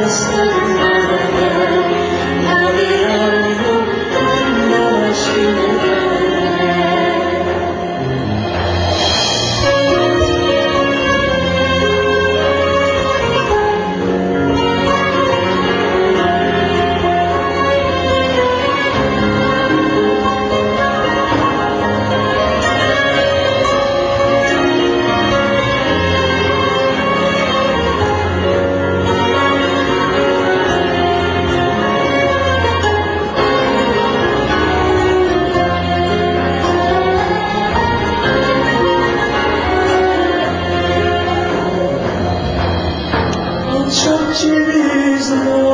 Christ. Lord.